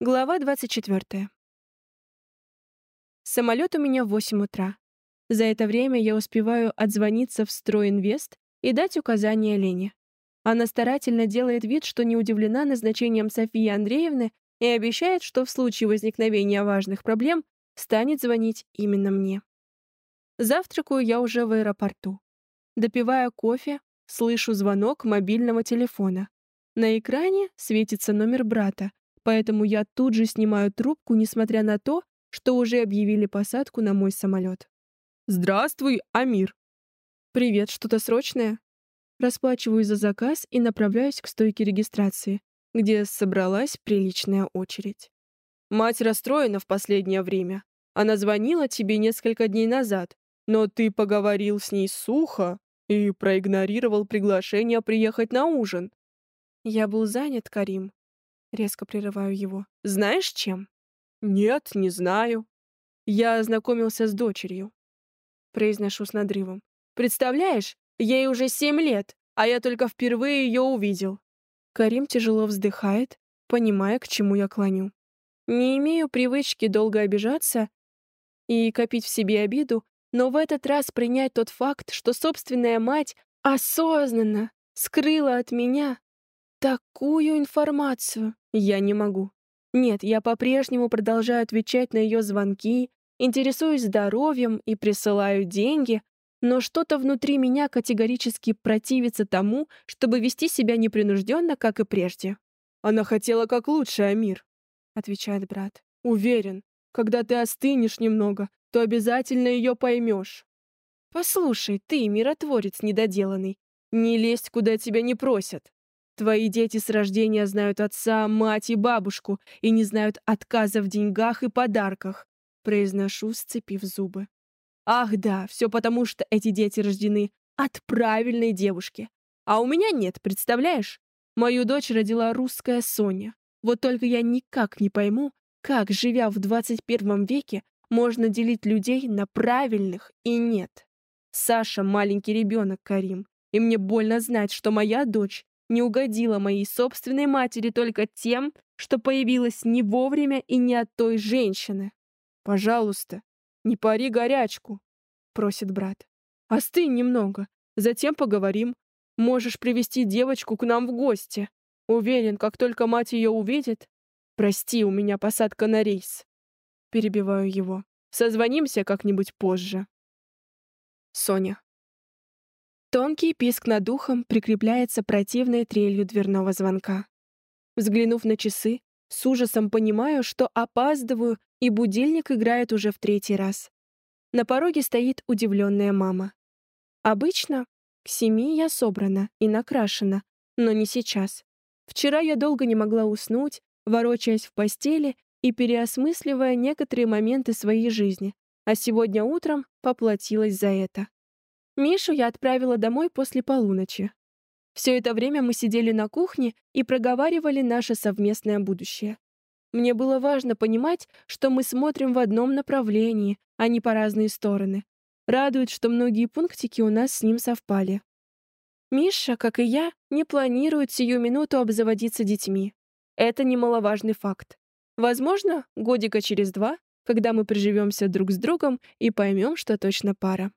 Глава 24. Самолет у меня в 8 утра. За это время я успеваю отзвониться в Стройинвест и дать указания Лене. Она старательно делает вид, что не удивлена назначением Софии Андреевны и обещает, что в случае возникновения важных проблем станет звонить именно мне. Завтракаю я уже в аэропорту. Допивая кофе, слышу звонок мобильного телефона. На экране светится номер брата, поэтому я тут же снимаю трубку, несмотря на то, что уже объявили посадку на мой самолет. «Здравствуй, Амир!» «Привет, что-то срочное?» Расплачиваюсь за заказ и направляюсь к стойке регистрации, где собралась приличная очередь. «Мать расстроена в последнее время. Она звонила тебе несколько дней назад, но ты поговорил с ней сухо и проигнорировал приглашение приехать на ужин». «Я был занят, Карим», Резко прерываю его. «Знаешь, чем?» «Нет, не знаю. Я ознакомился с дочерью». Произношу с надрывом. «Представляешь, ей уже семь лет, а я только впервые ее увидел». Карим тяжело вздыхает, понимая, к чему я клоню. Не имею привычки долго обижаться и копить в себе обиду, но в этот раз принять тот факт, что собственная мать осознанно скрыла от меня Такую информацию я не могу. Нет, я по-прежнему продолжаю отвечать на ее звонки, интересуюсь здоровьем и присылаю деньги, но что-то внутри меня категорически противится тому, чтобы вести себя непринужденно, как и прежде. «Она хотела как лучше, Амир», — отвечает брат. «Уверен, когда ты остынешь немного, то обязательно ее поймешь». «Послушай, ты, миротворец недоделанный, не лезь, куда тебя не просят. Твои дети с рождения знают отца, мать и бабушку и не знают отказа в деньгах и подарках. Произношу, сцепив зубы. Ах да, все потому, что эти дети рождены от правильной девушки. А у меня нет, представляешь? Мою дочь родила русская Соня. Вот только я никак не пойму, как, живя в 21 веке, можно делить людей на правильных и нет. Саша — маленький ребенок, Карим, и мне больно знать, что моя дочь не угодила моей собственной матери только тем, что появилась не вовремя и не от той женщины. «Пожалуйста, не пари горячку», — просит брат. «Остынь немного, затем поговорим. Можешь привести девочку к нам в гости. Уверен, как только мать ее увидит... Прости, у меня посадка на рейс». Перебиваю его. Созвонимся как-нибудь позже. Соня. Тонкий писк над ухом прикрепляется противной трелью дверного звонка. Взглянув на часы, с ужасом понимаю, что опаздываю, и будильник играет уже в третий раз. На пороге стоит удивленная мама. Обычно к семи я собрана и накрашена, но не сейчас. Вчера я долго не могла уснуть, ворочаясь в постели и переосмысливая некоторые моменты своей жизни, а сегодня утром поплатилась за это. Мишу я отправила домой после полуночи. Все это время мы сидели на кухне и проговаривали наше совместное будущее. Мне было важно понимать, что мы смотрим в одном направлении, а не по разные стороны. Радует, что многие пунктики у нас с ним совпали. Миша, как и я, не планирует сию минуту обзаводиться детьми. Это немаловажный факт. Возможно, годика через два, когда мы приживемся друг с другом и поймем, что точно пара.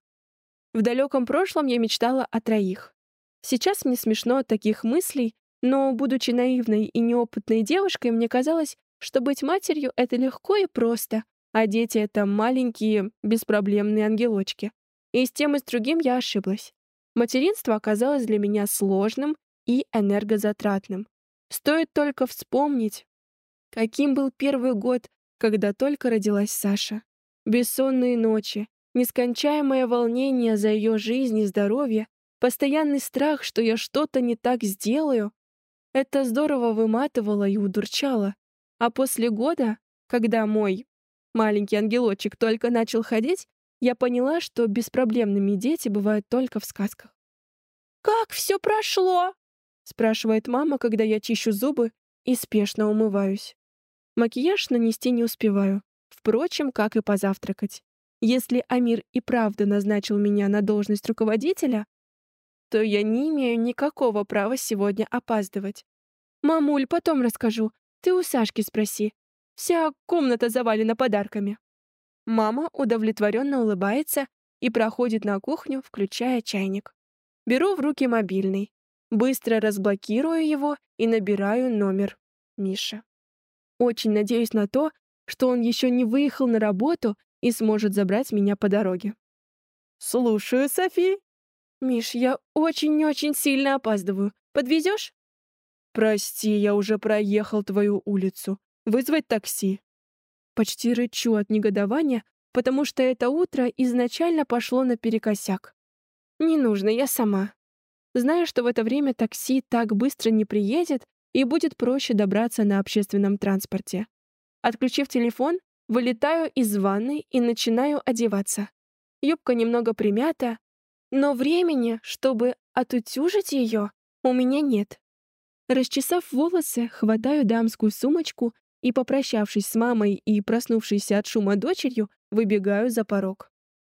В далеком прошлом я мечтала о троих. Сейчас мне смешно от таких мыслей, но, будучи наивной и неопытной девушкой, мне казалось, что быть матерью — это легко и просто, а дети — это маленькие, беспроблемные ангелочки. И с тем и с другим я ошиблась. Материнство оказалось для меня сложным и энергозатратным. Стоит только вспомнить, каким был первый год, когда только родилась Саша. Бессонные ночи, Нескончаемое волнение за ее жизнь и здоровье, постоянный страх, что я что-то не так сделаю, это здорово выматывало и удурчало. А после года, когда мой маленький ангелочек только начал ходить, я поняла, что беспроблемными дети бывают только в сказках. «Как все прошло?» — спрашивает мама, когда я чищу зубы и спешно умываюсь. Макияж нанести не успеваю, впрочем, как и позавтракать. Если Амир и правда назначил меня на должность руководителя, то я не имею никакого права сегодня опаздывать. «Мамуль, потом расскажу. Ты у Сашки спроси. Вся комната завалена подарками. Мама удовлетворенно улыбается и проходит на кухню, включая чайник. Беру в руки мобильный, быстро разблокирую его и набираю номер Миши. Очень надеюсь на то, что он еще не выехал на работу и сможет забрать меня по дороге. «Слушаю, Софи». «Миш, я очень-очень сильно опаздываю. Подвезешь?» «Прости, я уже проехал твою улицу. Вызвать такси?» Почти рычу от негодования, потому что это утро изначально пошло наперекосяк. «Не нужно, я сама». Знаю, что в это время такси так быстро не приедет и будет проще добраться на общественном транспорте. Отключив телефон, вылетаю из ванной и начинаю одеваться. Юбка немного примята, но времени, чтобы отутюжить ее, у меня нет. Расчесав волосы, хватаю дамскую сумочку и, попрощавшись с мамой и проснувшейся от шума дочерью, выбегаю за порог.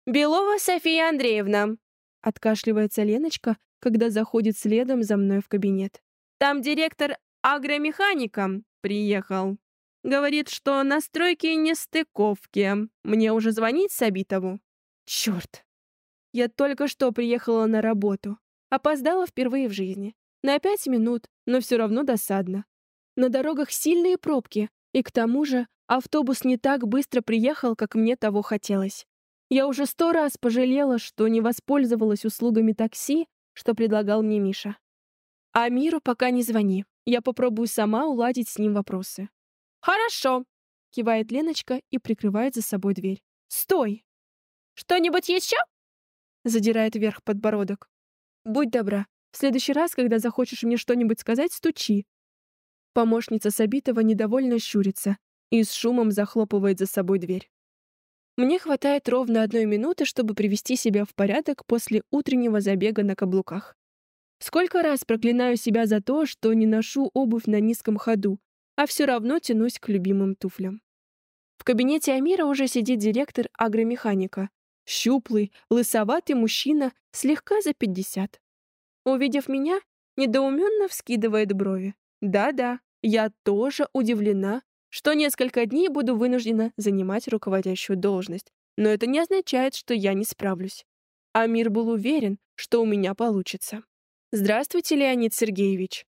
«Белова София Андреевна!» — откашливается Леночка, когда заходит следом за мной в кабинет. «Там директор агромеханика приехал. Говорит, что на стройке нестыковки. Мне уже звонить Сабитову?» «Черт! Я только что приехала на работу. Опоздала впервые в жизни. На пять минут, но все равно досадно. На дорогах сильные пробки, и к тому же автобус не так быстро приехал, как мне того хотелось. Я уже сто раз пожалела, что не воспользовалась услугами такси, что предлагал мне Миша. А Миру пока не звони. Я попробую сама уладить с ним вопросы. «Хорошо», — кивает Леночка и прикрывает за собой дверь. «Стой!» «Что-нибудь еще?» — задирает вверх подбородок. «Будь добра, в следующий раз, когда захочешь мне что-нибудь сказать, стучи. Помощница Сабитова недовольно щурится и с шумом захлопывает за собой дверь. Мне хватает ровно одной минуты, чтобы привести себя в порядок после утреннего забега на каблуках. Сколько раз проклинаю себя за то, что не ношу обувь на низком ходу, а все равно тянусь к любимым туфлям. В кабинете Амира уже сидит директор агромеханика. Щуплый, лысоватый мужчина, слегка за пятьдесят. Увидев меня, недоуменно вскидывает брови. Да-да, я тоже удивлена, что несколько дней буду вынуждена занимать руководящую должность, но это не означает, что я не справлюсь. Амир был уверен, что у меня получится. «Здравствуйте, Леонид Сергеевич».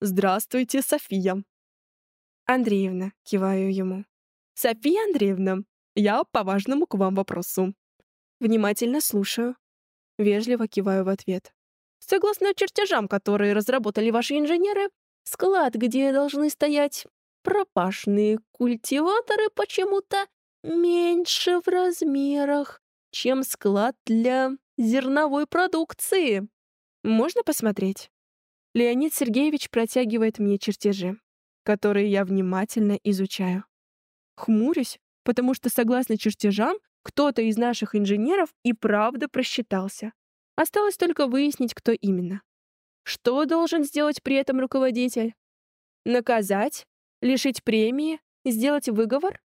«Здравствуйте, София». «Андреевна», — киваю ему. «София Андреевна, я по важному к вам вопросу». «Внимательно слушаю». Вежливо киваю в ответ. Согласно чертежам, которые разработали ваши инженеры, склад, где должны стоять пропашные культиваторы, почему-то меньше в размерах, чем склад для зерновой продукции. Можно посмотреть? Леонид Сергеевич протягивает мне чертежи, которые я внимательно изучаю. Хмурюсь, потому что, согласно чертежам, кто-то из наших инженеров и правда просчитался. Осталось только выяснить, кто именно. Что должен сделать при этом руководитель? Наказать? Лишить премии? Сделать выговор?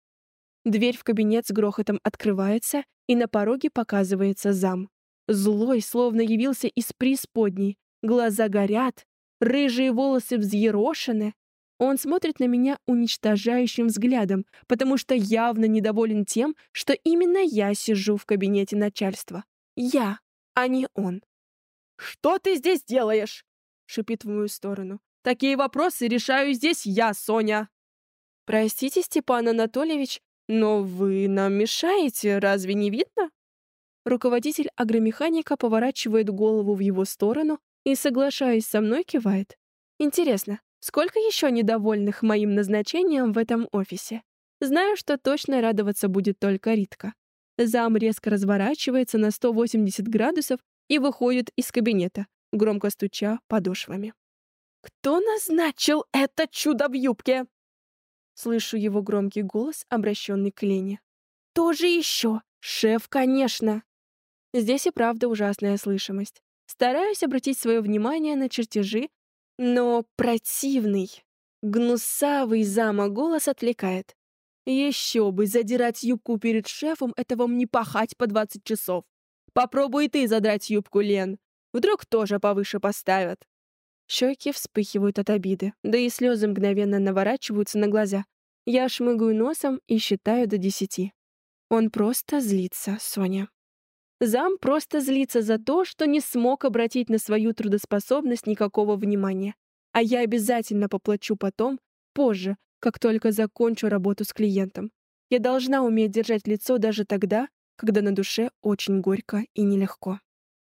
Дверь в кабинет с грохотом открывается, и на пороге показывается зам. Злой, словно явился из преисподней. Глаза горят, рыжие волосы взъерошены. Он смотрит на меня уничтожающим взглядом, потому что явно недоволен тем, что именно я сижу в кабинете начальства. Я а не он. «Что ты здесь делаешь?» — шипит в мою сторону. «Такие вопросы решаю здесь я, Соня!» «Простите, Степан Анатольевич, но вы нам мешаете, разве не видно?» Руководитель агромеханика поворачивает голову в его сторону и, соглашаясь со мной, кивает. «Интересно, сколько еще недовольных моим назначением в этом офисе? Знаю, что точно радоваться будет только Ритка. Зам резко разворачивается на 180 градусов и выходит из кабинета, громко стуча подошвами. «Кто назначил это чудо в юбке?» Слышу его громкий голос, обращенный к Лене. «Тоже еще! Шеф, конечно!» Здесь и правда ужасная слышимость. Стараюсь обратить свое внимание на чертежи, но противный, гнусавый зама голос отвлекает. Еще бы, задирать юбку перед шефом — это вам не пахать по 20 часов. Попробуй ты задрать юбку, Лен. Вдруг тоже повыше поставят. Щеки вспыхивают от обиды, да и слезы мгновенно наворачиваются на глаза. Я шмыгаю носом и считаю до десяти. Он просто злится, Соня. Зам просто злится за то, что не смог обратить на свою трудоспособность никакого внимания. А я обязательно поплачу потом, позже, как только закончу работу с клиентом. Я должна уметь держать лицо даже тогда, когда на душе очень горько и нелегко.